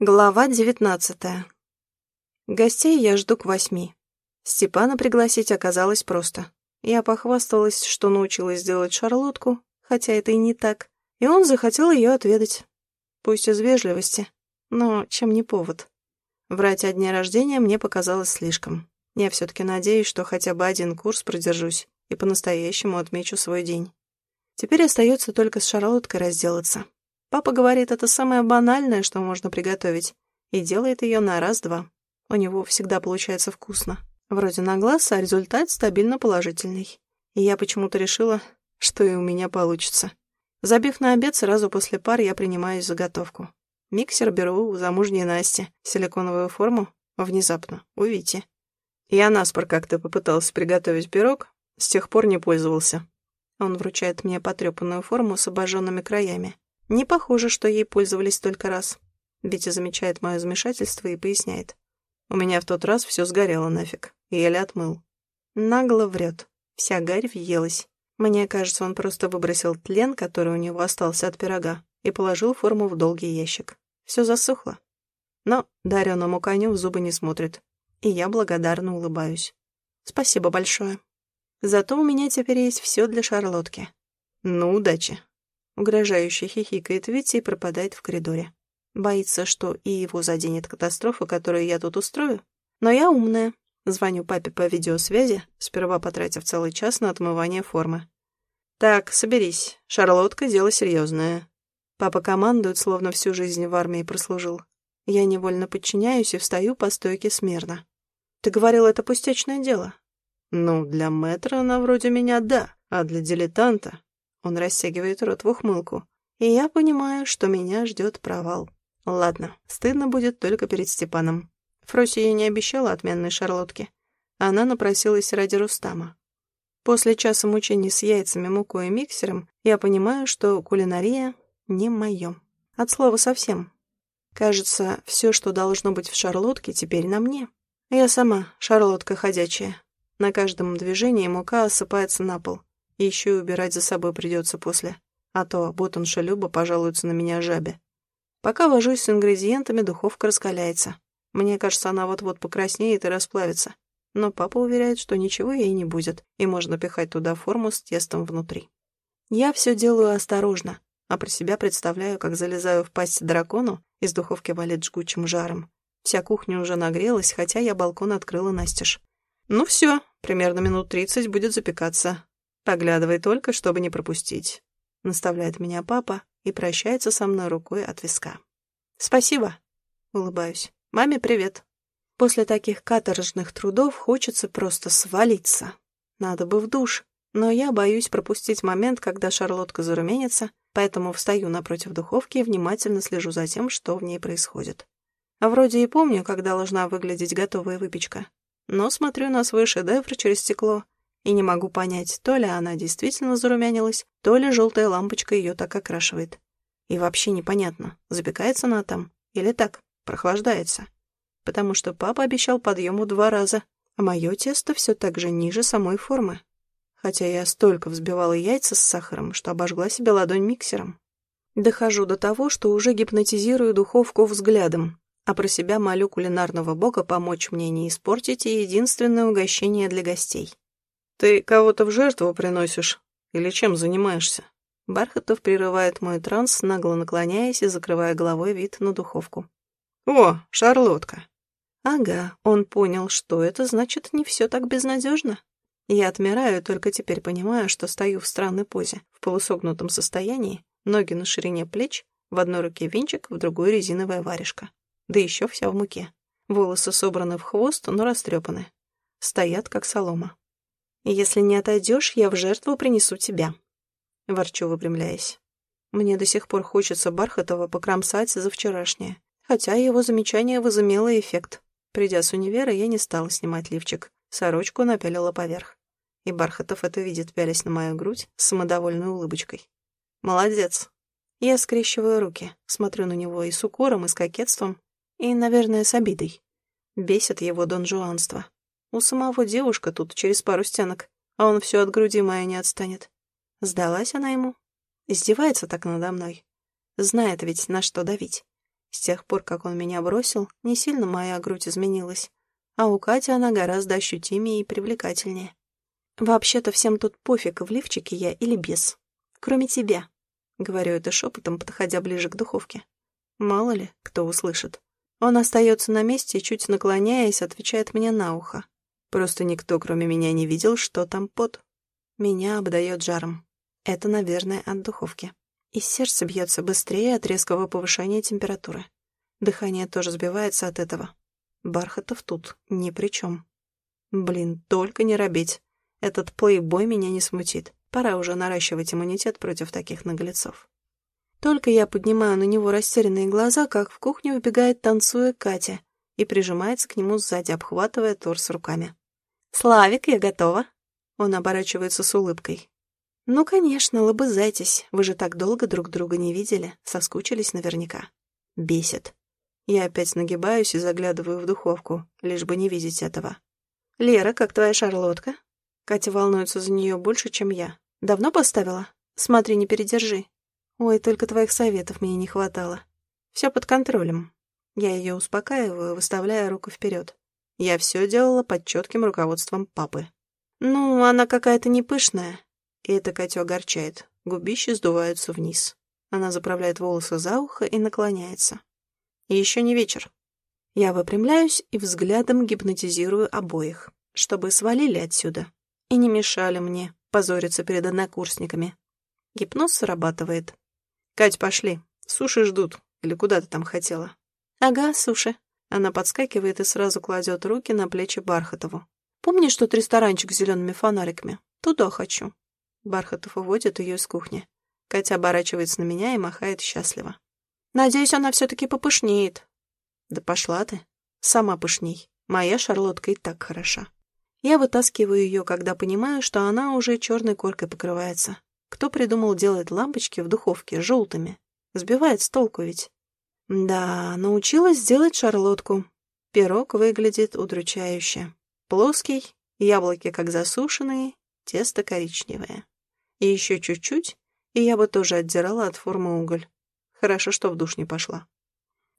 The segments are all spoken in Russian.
Глава девятнадцатая. Гостей я жду к восьми. Степана пригласить оказалось просто. Я похвасталась, что научилась делать шарлотку, хотя это и не так, и он захотел ее отведать. Пусть из вежливости, но чем не повод. Врать о дне рождения мне показалось слишком. Я все-таки надеюсь, что хотя бы один курс продержусь и по-настоящему отмечу свой день. Теперь остается только с шарлоткой разделаться. Папа говорит, это самое банальное, что можно приготовить, и делает ее на раз-два. У него всегда получается вкусно. Вроде на глаз, а результат стабильно положительный. И я почему-то решила, что и у меня получится. Забив на обед, сразу после пар я принимаюсь за готовку. Миксер беру у замужней Насти, силиконовую форму, внезапно, у Вити. Я наспор как-то попытался приготовить пирог, с тех пор не пользовался. Он вручает мне потрепанную форму с обожженными краями. Не похоже, что ей пользовались только раз. Витя замечает мое замешательство и поясняет. У меня в тот раз все сгорело нафиг. Еле отмыл. Нагло врет. Вся гарь въелась. Мне кажется, он просто выбросил тлен, который у него остался от пирога, и положил форму в долгий ящик. Все засохло. Но дареному коню в зубы не смотрит. И я благодарно улыбаюсь. Спасибо большое. Зато у меня теперь есть все для шарлотки. Ну, удачи. Угрожающе хихикает Витя и пропадает в коридоре. Боится, что и его заденет катастрофа, которую я тут устрою. Но я умная. Звоню папе по видеосвязи, сперва потратив целый час на отмывание формы. «Так, соберись. Шарлотка — дело серьезное. Папа командует, словно всю жизнь в армии прослужил. Я невольно подчиняюсь и встаю по стойке смирно. «Ты говорил, это пустячное дело?» «Ну, для мэтра она вроде меня — да, а для дилетанта он растягивает рот в ухмылку. И я понимаю, что меня ждет провал. Ладно, стыдно будет только перед Степаном. Фроси ей не обещала отменной шарлотки. Она напросилась ради Рустама. После часа мучений с яйцами, мукой и миксером я понимаю, что кулинария не мое. От слова совсем. Кажется, все, что должно быть в шарлотке, теперь на мне. Я сама шарлотка ходячая. На каждом движении мука осыпается на пол. И еще и убирать за собой придется после. А то ботанша Люба пожалуется на меня жабе. Пока вожусь с ингредиентами, духовка раскаляется. Мне кажется, она вот-вот покраснеет и расплавится. Но папа уверяет, что ничего ей не будет, и можно пихать туда форму с тестом внутри. Я все делаю осторожно, а про себя представляю, как залезаю в пасть дракону, из духовки валит жгучим жаром. Вся кухня уже нагрелась, хотя я балкон открыла настежь. Ну все, примерно минут тридцать будет запекаться. Поглядывай только, чтобы не пропустить. Наставляет меня папа и прощается со мной рукой от виска. Спасибо. Улыбаюсь. Маме привет. После таких каторжных трудов хочется просто свалиться. Надо бы в душ. Но я боюсь пропустить момент, когда шарлотка зарумянится, поэтому встаю напротив духовки и внимательно слежу за тем, что в ней происходит. Вроде и помню, как должна выглядеть готовая выпечка. Но смотрю на свой шедевр через стекло и не могу понять, то ли она действительно зарумянилась, то ли желтая лампочка ее так окрашивает. И вообще непонятно, запекается она там или так, прохлаждается. Потому что папа обещал подъему два раза, а мое тесто все так же ниже самой формы. Хотя я столько взбивала яйца с сахаром, что обожгла себе ладонь миксером. Дохожу до того, что уже гипнотизирую духовку взглядом, а про себя молю кулинарного бога помочь мне не испортить и единственное угощение для гостей. «Ты кого-то в жертву приносишь? Или чем занимаешься?» Бархатов прерывает мой транс, нагло наклоняясь и закрывая головой вид на духовку. «О, шарлотка!» «Ага, он понял, что это значит не все так безнадежно. Я отмираю, только теперь понимаю, что стою в странной позе, в полусогнутом состоянии, ноги на ширине плеч, в одной руке венчик, в другой резиновая варежка. Да еще вся в муке. Волосы собраны в хвост, но растрепаны. Стоят, как солома. Если не отойдешь, я в жертву принесу тебя. Ворчу, выпрямляясь. Мне до сих пор хочется Бархатова покромсать за вчерашнее. Хотя его замечание возымело эффект. Придя с универа, я не стала снимать лифчик. Сорочку напялила поверх. И Бархатов это видит, пялясь на мою грудь с самодовольной улыбочкой. «Молодец». Я скрещиваю руки, смотрю на него и с укором, и с кокетством, и, наверное, с обидой. Бесит его донжуанство. У самого девушка тут через пару стенок, а он все от груди моей не отстанет. Сдалась она ему. Издевается так надо мной. Знает ведь, на что давить. С тех пор, как он меня бросил, не сильно моя грудь изменилась, а у Кати она гораздо ощутимее и привлекательнее. Вообще-то всем тут пофиг, в лифчике я или без. Кроме тебя. Говорю это шепотом, подходя ближе к духовке. Мало ли, кто услышит. Он остается на месте и, чуть наклоняясь, отвечает мне на ухо. Просто никто, кроме меня, не видел, что там под. Меня обдает жаром. Это, наверное, от духовки. И сердце бьется быстрее от резкого повышения температуры. Дыхание тоже сбивается от этого. Бархатов тут ни при чем. Блин, только не робить. Этот плейбой меня не смутит. Пора уже наращивать иммунитет против таких наглецов. Только я поднимаю на него растерянные глаза, как в кухню выбегает, танцуя Катя, и прижимается к нему сзади, обхватывая торс руками. «Славик, я готова!» Он оборачивается с улыбкой. «Ну, конечно, лобызайтесь. Вы же так долго друг друга не видели. Соскучились наверняка. Бесит. Я опять нагибаюсь и заглядываю в духовку, лишь бы не видеть этого. «Лера, как твоя шарлотка?» Катя волнуется за нее больше, чем я. «Давно поставила? Смотри, не передержи. Ой, только твоих советов мне не хватало. Все под контролем». Я ее успокаиваю, выставляя руку вперед. Я все делала под четким руководством папы. «Ну, она какая-то не пышная, и это Катю огорчает. Губища сдуваются вниз. Она заправляет волосы за ухо и наклоняется. И еще не вечер. Я выпрямляюсь и взглядом гипнотизирую обоих, чтобы свалили отсюда и не мешали мне позориться перед однокурсниками. Гипноз срабатывает. «Кать, пошли. Суши ждут. Или куда ты там хотела?» «Ага, суши». Она подскакивает и сразу кладет руки на плечи Бархатову. «Помнишь тот ресторанчик с зелеными фонариками? Туда хочу». Бархатов уводит ее из кухни. Катя оборачивается на меня и махает счастливо. «Надеюсь, она все-таки попышнеет». «Да пошла ты. Сама пышней. Моя шарлотка и так хороша». Я вытаскиваю ее, когда понимаю, что она уже черной коркой покрывается. Кто придумал делать лампочки в духовке желтыми? Сбивает с толку ведь. Да, научилась делать шарлотку. Пирог выглядит удручающе. Плоский, яблоки как засушенные, тесто коричневое. И еще чуть-чуть, и я бы тоже отдирала от формы уголь. Хорошо, что в душ не пошла.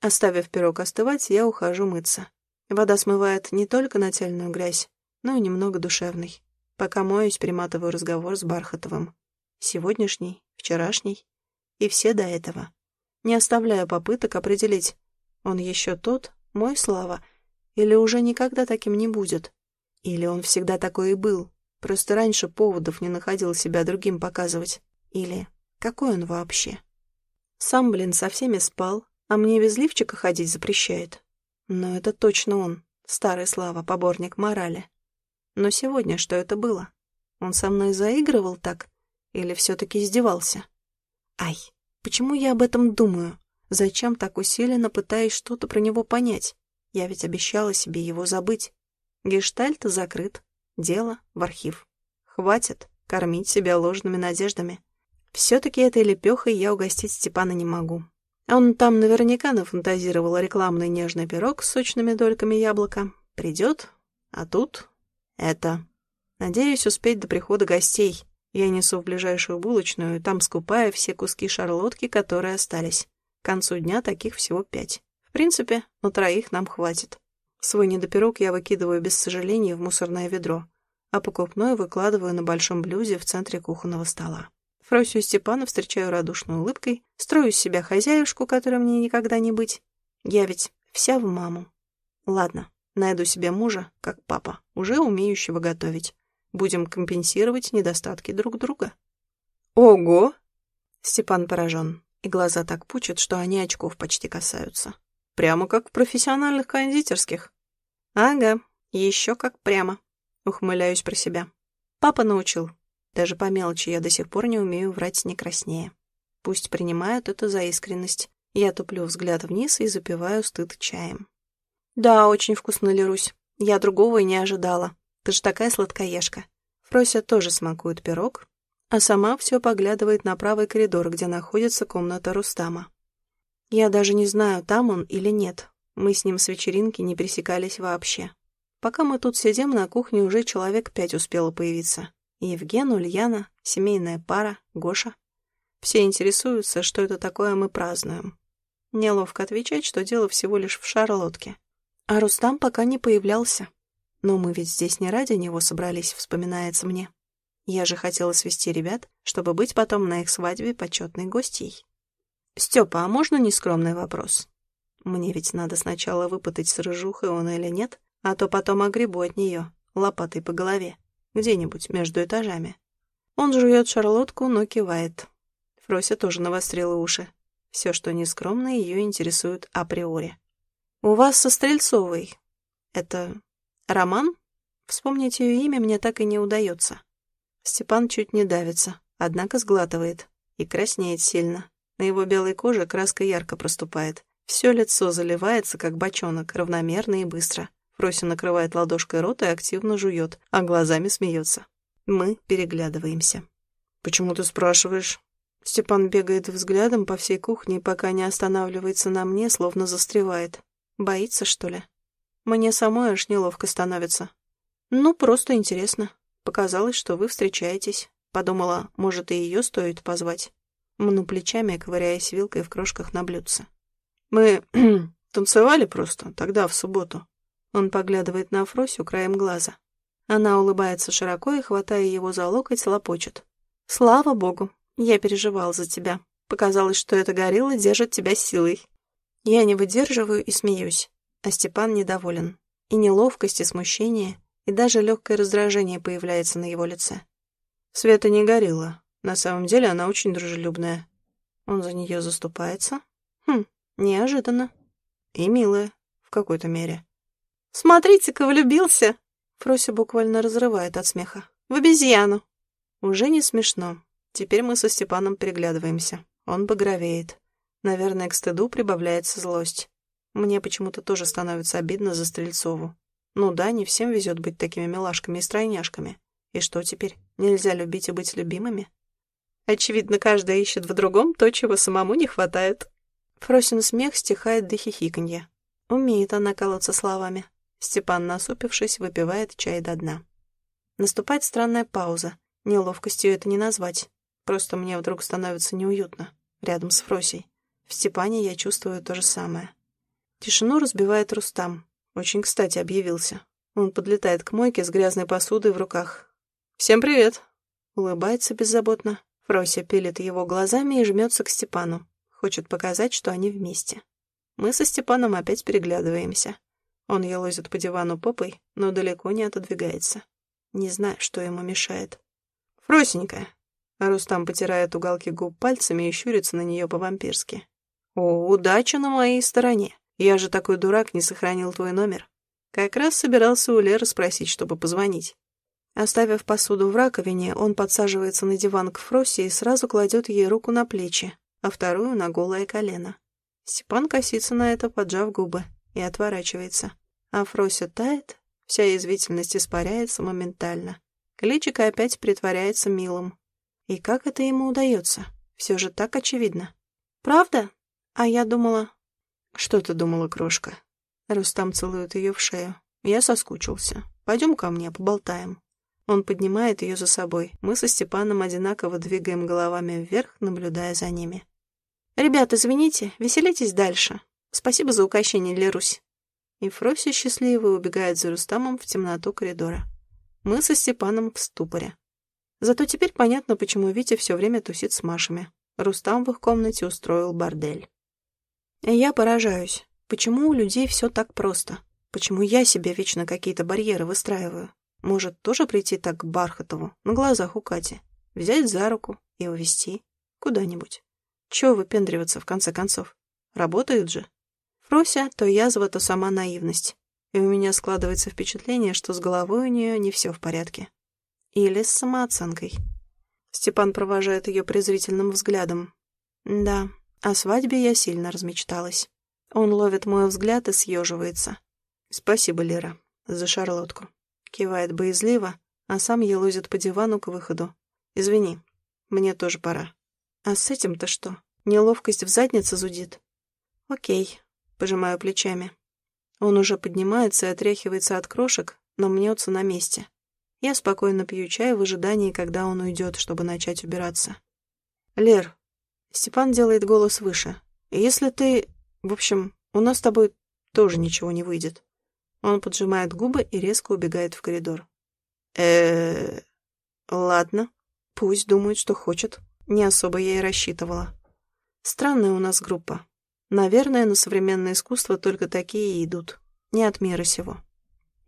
Оставив пирог остывать, я ухожу мыться. Вода смывает не только нательную грязь, но и немного душевный. Пока моюсь, приматываю разговор с Бархатовым. Сегодняшний, вчерашний и все до этого. Не оставляю попыток определить, он еще тот, мой Слава, или уже никогда таким не будет. Или он всегда такой и был, Просто раньше поводов не находил себя другим показывать. Или какой он вообще? Сам, блин, со всеми спал, а мне без лифчика ходить запрещает. Но это точно он, старый Слава, поборник морали. Но сегодня что это было? Он со мной заигрывал так? Или все-таки издевался? Ай, почему я об этом думаю? Зачем так усиленно пытаюсь что-то про него понять? Я ведь обещала себе его забыть. Гештальт закрыт, Дело в архив. Хватит кормить себя ложными надеждами. Все-таки этой лепехой я угостить Степана не могу. Он там наверняка нафантазировал рекламный нежный пирог с сочными дольками яблока. Придет, а тут это. Надеюсь успеть до прихода гостей. Я несу в ближайшую булочную, там скупая все куски шарлотки, которые остались. К концу дня таких всего пять. В принципе, на троих нам хватит. Свой недопирог я выкидываю без сожаления в мусорное ведро, а покупной выкладываю на большом блюде в центре кухонного стола. Фросю Степана встречаю радушной улыбкой, строю из себя хозяюшку, которой мне никогда не быть. Я ведь вся в маму. Ладно, найду себе мужа, как папа, уже умеющего готовить. Будем компенсировать недостатки друг друга. Ого! Степан поражен, и глаза так пучат, что они очков почти касаются. Прямо как в профессиональных кондитерских. Ага, еще как прямо. Ухмыляюсь про себя. Папа научил. Даже по мелочи я до сих пор не умею врать не краснее. Пусть принимают это за искренность. Я туплю взгляд вниз и запиваю стыд чаем. Да, очень вкусно, Лерусь. Я другого и не ожидала. Ты же такая сладкоежка. Фрося тоже смакует пирог, а сама все поглядывает на правый коридор, где находится комната Рустама. Я даже не знаю, там он или нет. Мы с ним с вечеринки не пересекались вообще. Пока мы тут сидим, на кухне уже человек пять успело появиться. Евген, Ульяна, семейная пара, Гоша. Все интересуются, что это такое мы празднуем. Неловко отвечать, что дело всего лишь в шарлотке. А Рустам пока не появлялся. Но мы ведь здесь не ради него собрались, вспоминается мне. Я же хотела свести ребят, чтобы быть потом на их свадьбе почетной гостьей. «Степа, а можно нескромный вопрос? Мне ведь надо сначала выпытать с рыжухой он или нет, а то потом огребу от нее лопатой по голове, где-нибудь между этажами». Он жует шарлотку, но кивает. Фрося тоже навострила уши. Все, что нескромно, ее интересует априори. «У вас со Стрельцовой. Это роман? Вспомнить ее имя мне так и не удается». Степан чуть не давится, однако сглатывает и краснеет сильно. На его белой коже краска ярко проступает. Все лицо заливается, как бочонок, равномерно и быстро. Фрося накрывает ладошкой рот и активно жует, а глазами смеется. Мы переглядываемся. «Почему ты спрашиваешь?» Степан бегает взглядом по всей кухне, пока не останавливается на мне, словно застревает. Боится, что ли? Мне самой аж неловко становится. Ну, просто интересно. Показалось, что вы встречаетесь. Подумала, может, и ее стоит позвать. Мну плечами, ковыряясь вилкой в крошках на блюдце. Мы танцевали просто, тогда, в субботу. Он поглядывает на Фросю краем глаза. Она улыбается широко и, хватая его за локоть, лопочет. «Слава богу, я переживал за тебя. Показалось, что эта горилла держит тебя силой». Я не выдерживаю и смеюсь, а Степан недоволен. И неловкость, и смущение, и даже легкое раздражение появляется на его лице. Света не горилла. На самом деле она очень дружелюбная. Он за нее заступается? Хм, неожиданно. И милая, в какой-то мере. «Смотрите-ка, влюбился!» Фрося буквально разрывает от смеха. «В обезьяну!» Уже не смешно. Теперь мы со Степаном переглядываемся. Он багровеет. Наверное, к стыду прибавляется злость. Мне почему-то тоже становится обидно за Стрельцову. Ну да, не всем везет быть такими милашками и стройняшками. И что теперь? Нельзя любить и быть любимыми? Очевидно, каждая ищет в другом то, чего самому не хватает. Фросин смех стихает до хихиканья. Умеет она колоться словами. Степан, насупившись, выпивает чай до дна. Наступает странная пауза. Неловкостью это не назвать. Просто мне вдруг становится неуютно. Рядом с Фросей. В Степане я чувствую то же самое. Тишину разбивает Рустам. Очень кстати объявился. Он подлетает к мойке с грязной посудой в руках. «Всем привет!» Улыбается беззаботно. Фрося пилит его глазами и жмется к Степану. Хочет показать, что они вместе. Мы со Степаном опять переглядываемся. Он елозит по дивану попой, но далеко не отодвигается. Не знаю, что ему мешает. «Фросенькая!» Рустам потирает уголки губ пальцами и щурится на нее по-вампирски. «О, удача на моей стороне! Я же такой дурак, не сохранил твой номер. Как раз собирался у Леры спросить, чтобы позвонить». Оставив посуду в раковине, он подсаживается на диван к Фросе и сразу кладет ей руку на плечи, а вторую на голое колено. Степан косится на это, поджав губы и отворачивается. А Фрося тает, вся язвительность испаряется моментально. Личико опять притворяется милым. И как это ему удается? Все же так очевидно. Правда? А я думала... Что ты думала, крошка? Рустам целует ее в шею. Я соскучился. Пойдем ко мне, поболтаем. Он поднимает ее за собой. Мы со Степаном одинаково двигаем головами вверх, наблюдая за ними. «Ребят, извините, веселитесь дальше. Спасибо за угощение, Лерусь». И Фрося счастливо убегает за Рустамом в темноту коридора. Мы со Степаном в ступоре. Зато теперь понятно, почему Витя все время тусит с Машами. Рустам в их комнате устроил бордель. Я поражаюсь, почему у людей все так просто? Почему я себе вечно какие-то барьеры выстраиваю? Может, тоже прийти так к Бархатову, на глазах у Кати, взять за руку и увезти куда-нибудь? Чего выпендриваться, в конце концов? Работают же. Фрося то язва, то сама наивность. И у меня складывается впечатление, что с головой у нее не все в порядке. Или с самооценкой. Степан провожает ее презрительным взглядом. Да, о свадьбе я сильно размечталась. Он ловит мой взгляд и съеживается. «Спасибо, Лера, за шарлотку». Кивает боязливо, а сам елозит по дивану к выходу. «Извини, мне тоже пора». «А с этим-то что? Неловкость в заднице зудит?» «Окей, Пожимаю плечами. Он уже поднимается и отряхивается от крошек, но мнется на месте. Я спокойно пью чай в ожидании, когда он уйдет, чтобы начать убираться. «Лер», — Степан делает голос выше, — «если ты...» В общем, у нас с тобой тоже ничего не выйдет. Он поджимает губы и резко убегает в коридор. э Ладно, пусть думает, что хочет. Не особо я и рассчитывала. Странная у нас группа. Наверное, на современное искусство только такие и идут. Не от мира сего.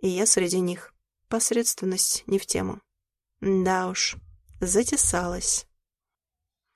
И я среди них. Посредственность не в тему. Да уж, затесалась.